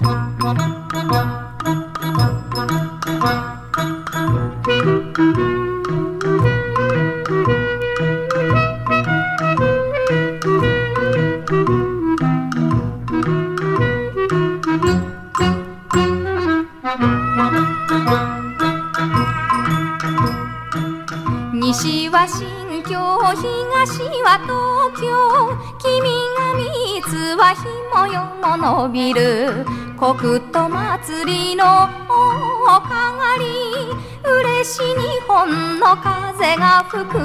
西は新京東は東京。君が三つはひもよも伸びる。国と祭りの大かがり嬉しい日本の風が吹く。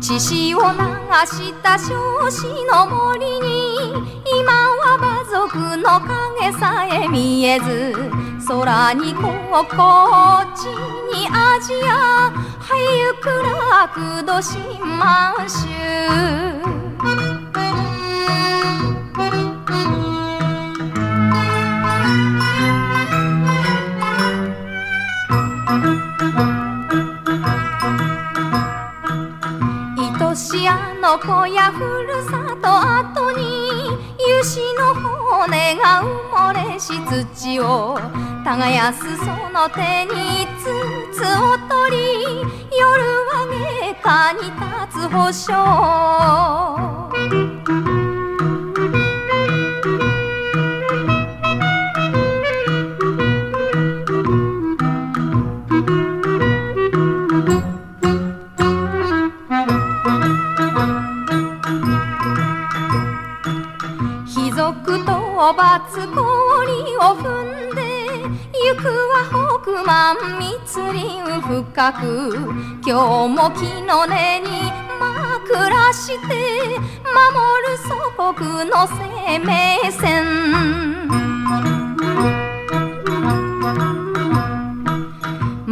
血潮を流した少子の森に今は馬族の影さえ見えず空にここ地にアジアはゆく楽土新満州愛しあの子やふるさと後に油脂の骨が埋もれし土を耕すその手に筒を取り夜は下下に立つ保証。おばつ氷を踏んで行くは北満密林深く今日も木の根に枕して守る祖国の生命線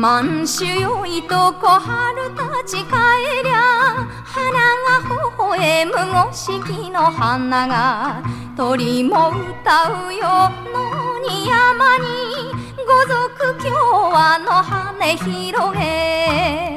満州よいと小春たち帰りゃ花が微笑む五色の花が鳥も歌うよ野に山に五族共和の羽広げ